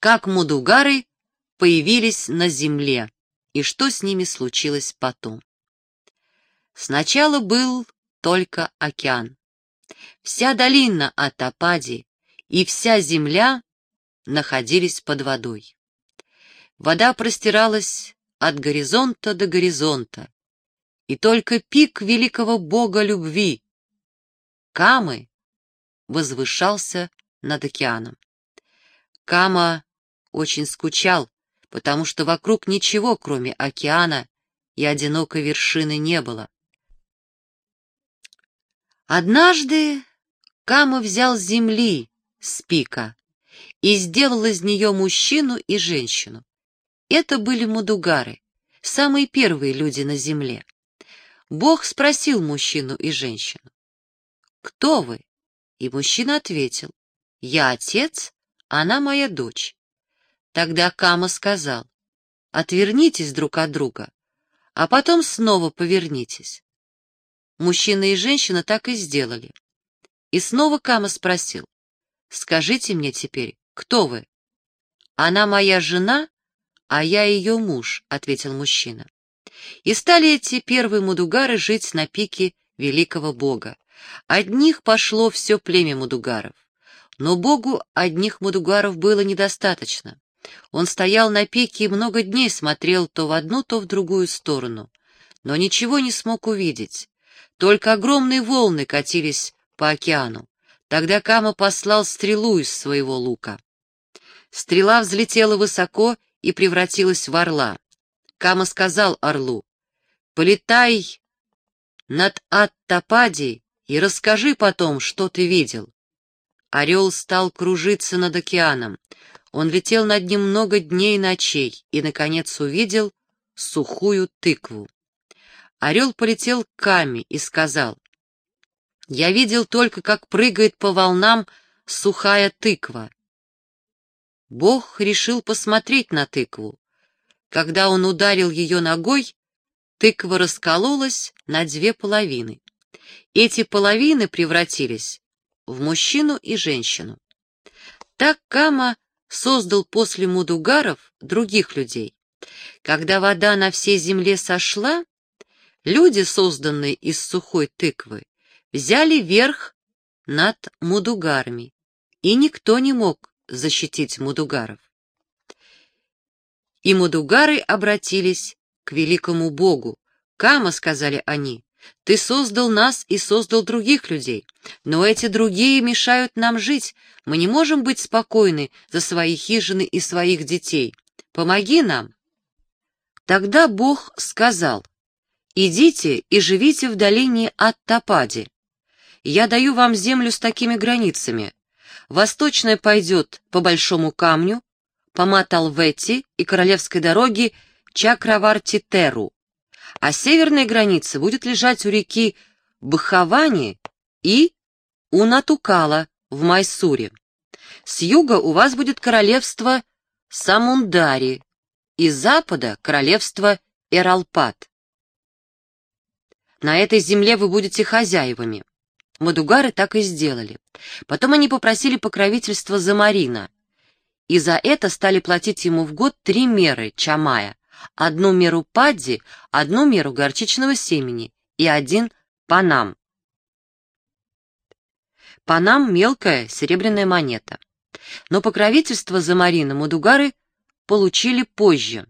как мудугары появились на земле и что с ними случилось потом. Сначала был только океан. Вся долина Атапади и вся земля находились под водой. Вода простиралась от горизонта до горизонта, и только пик великого бога любви, Камы, возвышался над океаном. Кама очень скучал, потому что вокруг ничего, кроме океана и одинокой вершины, не было. Однажды Кама взял земли, с пика, и сделал из нее мужчину и женщину. Это были мудугары, самые первые люди на земле. Бог спросил мужчину и женщину, «Кто вы?» И мужчина ответил, «Я отец, она моя дочь». Тогда Кама сказал, «Отвернитесь друг от друга, а потом снова повернитесь». Мужчина и женщина так и сделали. И снова Кама спросил, «Скажите мне теперь, кто вы?» «Она моя жена, а я ее муж», — ответил мужчина. И стали эти первые мудугары жить на пике великого бога. Одних пошло все племя мудугаров. Но богу одних мудугаров было недостаточно. Он стоял на пике и много дней смотрел то в одну, то в другую сторону. Но ничего не смог увидеть. Только огромные волны катились по океану. Тогда Кама послал стрелу из своего лука. Стрела взлетела высоко и превратилась в орла. Кама сказал орлу, «Полетай над Аттапади и расскажи потом, что ты видел». Орел стал кружиться над океаном. Он летел над ним много дней и ночей и, наконец, увидел сухую тыкву. Орел полетел к Каме и сказал, «Я видел только, как прыгает по волнам сухая тыква». Бог решил посмотреть на тыкву. Когда он ударил ее ногой, тыква раскололась на две половины. Эти половины превратились в мужчину и женщину. Так Кама создал после мудугаров других людей. Когда вода на всей земле сошла, люди, созданные из сухой тыквы, взяли верх над мудугарами, и никто не мог защитить мудугаров. И мудугары обратились к великому богу. «Кама», — сказали они, — «ты создал нас и создал других людей, но эти другие мешают нам жить, мы не можем быть спокойны за свои хижины и своих детей. Помоги нам». Тогда бог сказал, «Идите и живите в долине Аттапади. Я даю вам землю с такими границами. Восточная пойдет по Большому камню, по Маталвети и королевской дороге Чакраварти-Теру, а северная граница будет лежать у реки Бхавани и у Натукала в Майсуре. С юга у вас будет королевство Самундари, и с запада — королевство Эралпат. На этой земле вы будете хозяевами. Мадугары так и сделали. Потом они попросили покровительства за Марина, и за это стали платить ему в год три меры чамая, одну меру падди, одну меру горчичного семени и один панам. Панам — мелкая серебряная монета. Но покровительство за Марина Мудугары получили позже.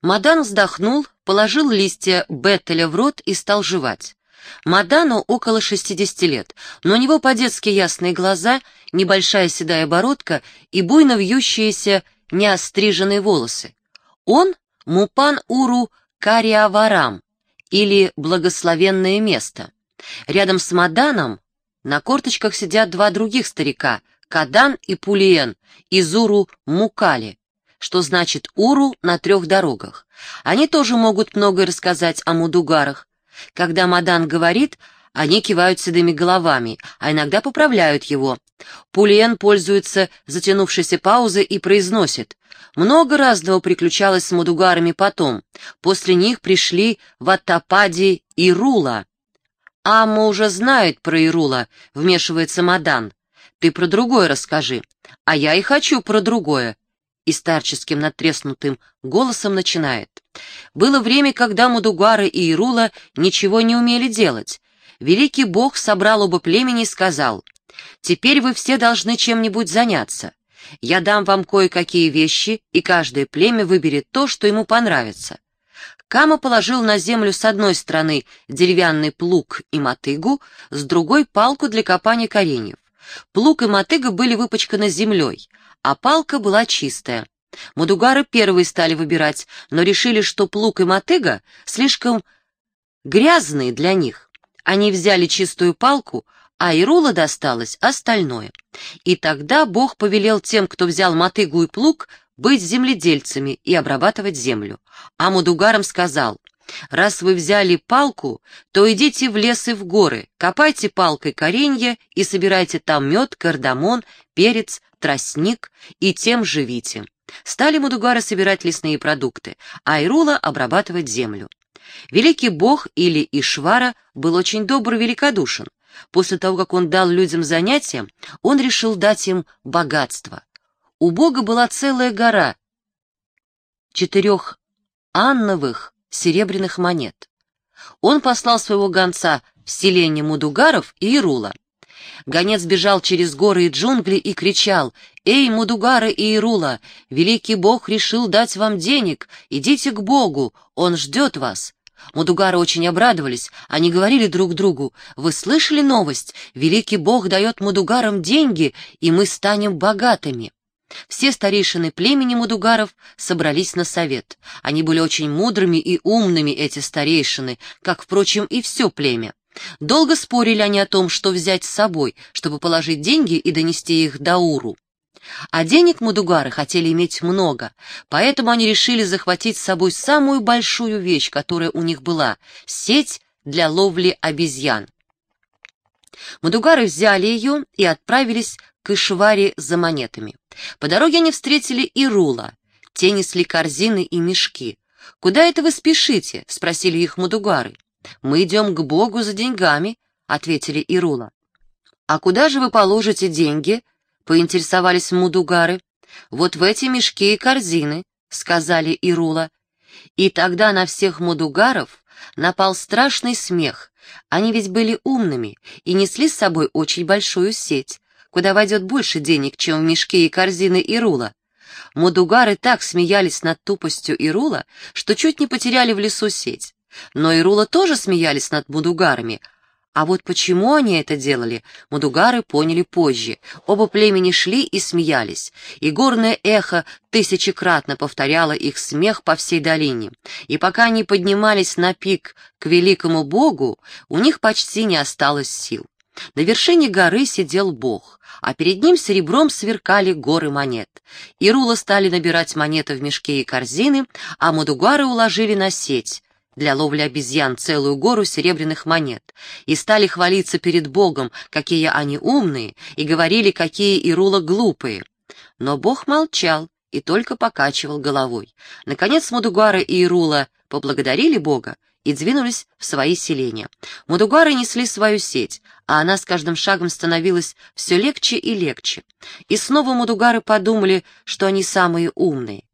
Мадан вздохнул, положил листья беттеля в рот и стал жевать. Мадану около 60 лет, но у него по-детски ясные глаза, небольшая седая бородка и буйно вьющиеся неостриженные волосы. Он — Мупан Уру Кариаварам, или «Благословенное место». Рядом с Маданом на корточках сидят два других старика, Кадан и Пулиен, из Уру Мукали, что значит Уру на трех дорогах. Они тоже могут многое рассказать о мудугарах, когда Мадан говорит, они кивают седыми головами, а иногда поправляют его. Пулиен пользуется затянувшейся паузой и произносит. Много разного приключалось с мудугарами потом. После них пришли Ваттапади и Рула. «Амма уже знает про Ирула», — вмешивается Мадан. ты про другое расскажи. А я и хочу про другое. И старческим натреснутым голосом начинает. Было время, когда Мудугара и Ирула ничего не умели делать. Великий бог собрал оба племени и сказал, «Теперь вы все должны чем-нибудь заняться. Я дам вам кое-какие вещи, и каждое племя выберет то, что ему понравится. Кама положил на землю с одной стороны деревянный плуг и мотыгу, с другой — палку для копания кореньев. Плуг и мотыга были выпачканы землей, а палка была чистая. Мудугары первые стали выбирать, но решили, что плуг и мотыга слишком грязные для них. Они взяли чистую палку, а Ирула досталось остальное. И тогда Бог повелел тем, кто взял мотыгу и плуг, быть земледельцами и обрабатывать землю. А Мудугарам сказал, «Раз вы взяли палку, то идите в лес и в горы, копайте палкой коренья и собирайте там мед, кардамон, перец, тростник и тем живите». Стали Мудугары собирать лесные продукты, а Ирула обрабатывать землю. Великий бог или Ишвара был очень добр и великодушен. После того, как он дал людям занятия, он решил дать им богатство. У Бога была целая гора четырех анновых серебряных монет. Он послал своего гонца в селение Мудугаров и Ирула. Гонец бежал через горы и джунгли и кричал «Эй, Мудугара и Ирула, великий бог решил дать вам денег, идите к богу, он ждет вас». Мудугары очень обрадовались, они говорили друг другу «Вы слышали новость? Великий бог дает Мудугарам деньги, и мы станем богатыми». Все старейшины племени Мудугаров собрались на совет. Они были очень мудрыми и умными, эти старейшины, как, впрочем, и все племя. Долго спорили они о том, что взять с собой, чтобы положить деньги и донести их до Уру. А денег Мудугары хотели иметь много, поэтому они решили захватить с собой самую большую вещь, которая у них была — сеть для ловли обезьян. Мудугары взяли ее и отправились к Ишваре за монетами. По дороге они встретили Ирула. Те несли корзины и мешки. «Куда это вы спешите?» — спросили их мудугары. «Мы идем к Богу за деньгами», — ответили Ирула. «А куда же вы положите деньги?» — поинтересовались мудугары. «Вот в эти мешки и корзины», — сказали Ирула. И тогда на всех мудугаров напал страшный смех. Они ведь были умными и несли с собой очень большую сеть куда войдет больше денег, чем в мешки и корзины Ирула. Мудугары так смеялись над тупостью Ирула, что чуть не потеряли в лесу сеть. Но Ирула тоже смеялись над Мудугарами, а вот почему они это делали, Мудугары поняли позже. Оба племени шли и смеялись, и горное эхо тысячекратно повторяло их смех по всей долине. И пока они поднимались на пик к великому богу, у них почти не осталось сил. На вершине горы сидел бог, а перед ним серебром сверкали горы монет. Ирула стали набирать монеты в мешке и корзины, а Мадугары уложили на сеть для ловли обезьян целую гору серебряных монет, и стали хвалиться перед Богом, какие они умные, и говорили, какие Ирула глупые. Но Бог молчал и только покачивал головой. Наконец Мадугара и Ирула поблагодарили Бога и двинулись в свои селения. Мудугары несли свою сеть, а она с каждым шагом становилась все легче и легче. И снова мудугары подумали, что они самые умные.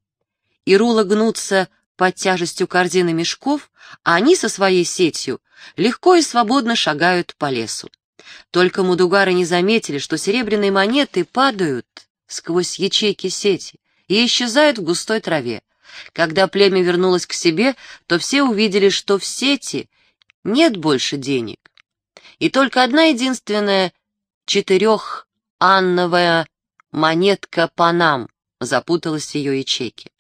И рула гнутся под тяжестью корзины мешков, а они со своей сетью легко и свободно шагают по лесу. Только мудугары не заметили, что серебряные монеты падают сквозь ячейки сети и исчезают в густой траве. Когда племя вернулось к себе, то все увидели, что в сети нет больше денег. И только одна единственная четыреханновая монетка Панам запуталась в ее ячейке.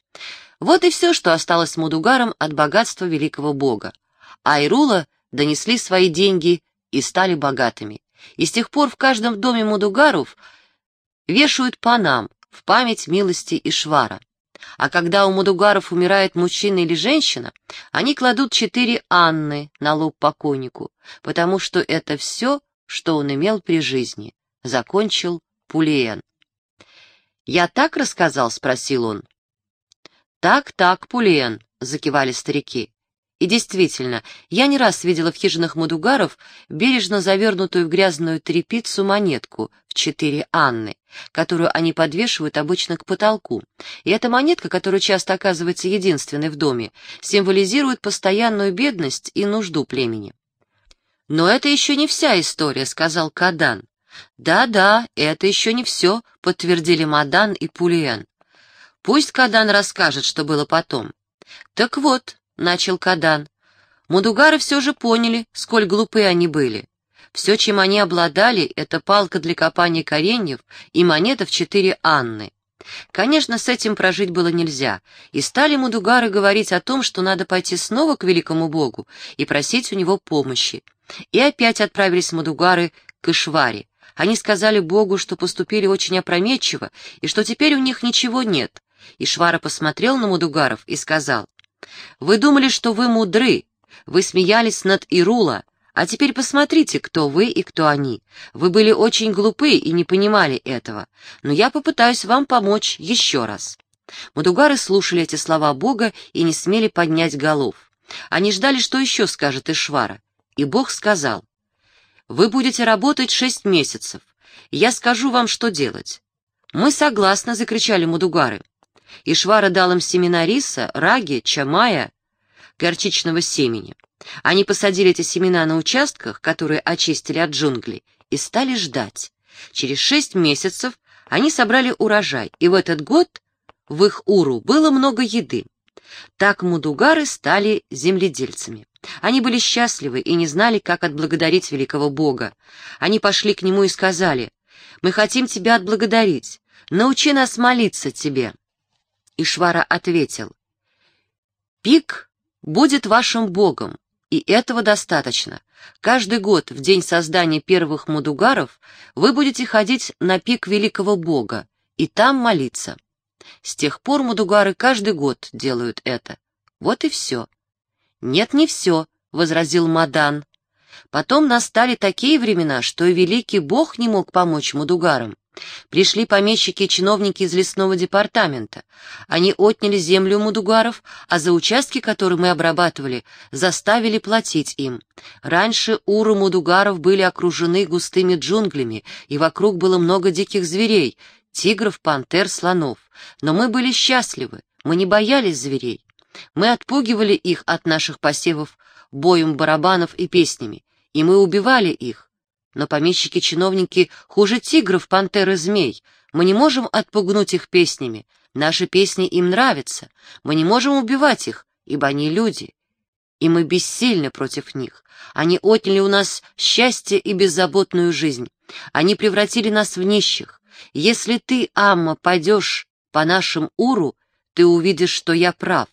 Вот и все, что осталось Мудугарам от богатства великого бога. А Ирула донесли свои деньги и стали богатыми. И с тех пор в каждом доме Мудугаров вешают Панам в память милости Ишвара. А когда у мудугаров умирает мужчина или женщина, они кладут четыре Анны на лоб покойнику, потому что это все, что он имел при жизни, — закончил Пулиен. «Я так рассказал?» — спросил он. «Так, так, Пулиен», — закивали старики. И действительно, я не раз видела в хижинах мудугаров бережно завернутую в грязную тряпицу монетку в четыре анны, которую они подвешивают обычно к потолку. И эта монетка, которая часто оказывается единственной в доме, символизирует постоянную бедность и нужду племени. «Но это еще не вся история», — сказал Кадан. «Да-да, это еще не все», — подтвердили Мадан и Пулиен. «Пусть Кадан расскажет, что было потом». «Так вот», начал Кадан. Мудугары все же поняли, сколь глупы они были. Все, чем они обладали, это палка для копания кореньев и монета в четыре анны. Конечно, с этим прожить было нельзя, и стали мудугары говорить о том, что надо пойти снова к великому богу и просить у него помощи. И опять отправились мудугары к Ишваре. Они сказали богу, что поступили очень опрометчиво, и что теперь у них ничего нет. Ишвара посмотрел на мудугаров и сказал, вы думали, что вы мудры, вы смеялись над Ирула, а теперь посмотрите, кто вы и кто они. Вы были очень глупы и не понимали этого, но я попытаюсь вам помочь еще раз». Мудугары слушали эти слова Бога и не смели поднять голов. Они ждали, что еще скажет Ишвара. И Бог сказал, «Вы будете работать шесть месяцев. Я скажу вам, что делать». «Мы согласны», — закричали Мудугары. Ишвара дал им семена риса, раги, чамая, горчичного семени. Они посадили эти семена на участках, которые очистили от джунглей, и стали ждать. Через шесть месяцев они собрали урожай, и в этот год в их уру было много еды. Так мудугары стали земледельцами. Они были счастливы и не знали, как отблагодарить великого бога. Они пошли к нему и сказали, «Мы хотим тебя отблагодарить. Научи нас молиться тебе». Ишвара ответил, «Пик будет вашим богом, и этого достаточно. Каждый год в день создания первых мудугаров вы будете ходить на пик великого бога и там молиться. С тех пор мудугары каждый год делают это. Вот и все». «Нет, не все», — возразил Мадан. «Потом настали такие времена, что и великий бог не мог помочь мудугарам. Пришли помещики и чиновники из лесного департамента. Они отняли землю мудугаров, а за участки, которые мы обрабатывали, заставили платить им. Раньше уры мудугаров были окружены густыми джунглями, и вокруг было много диких зверей — тигров, пантер, слонов. Но мы были счастливы, мы не боялись зверей. Мы отпугивали их от наших посевов боем барабанов и песнями, и мы убивали их. Но помещики-чиновники хуже тигров, пантер и змей. Мы не можем отпугнуть их песнями. Наши песни им нравятся. Мы не можем убивать их, ибо они люди. И мы бессильны против них. Они отняли у нас счастье и беззаботную жизнь. Они превратили нас в нищих. Если ты, Амма, пойдешь по нашим Уру, ты увидишь, что я прав.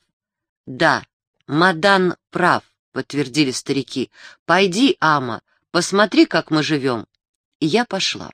Да, Мадан прав, подтвердили старики. Пойди, Ама, Посмотри, как мы живем. И я пошла.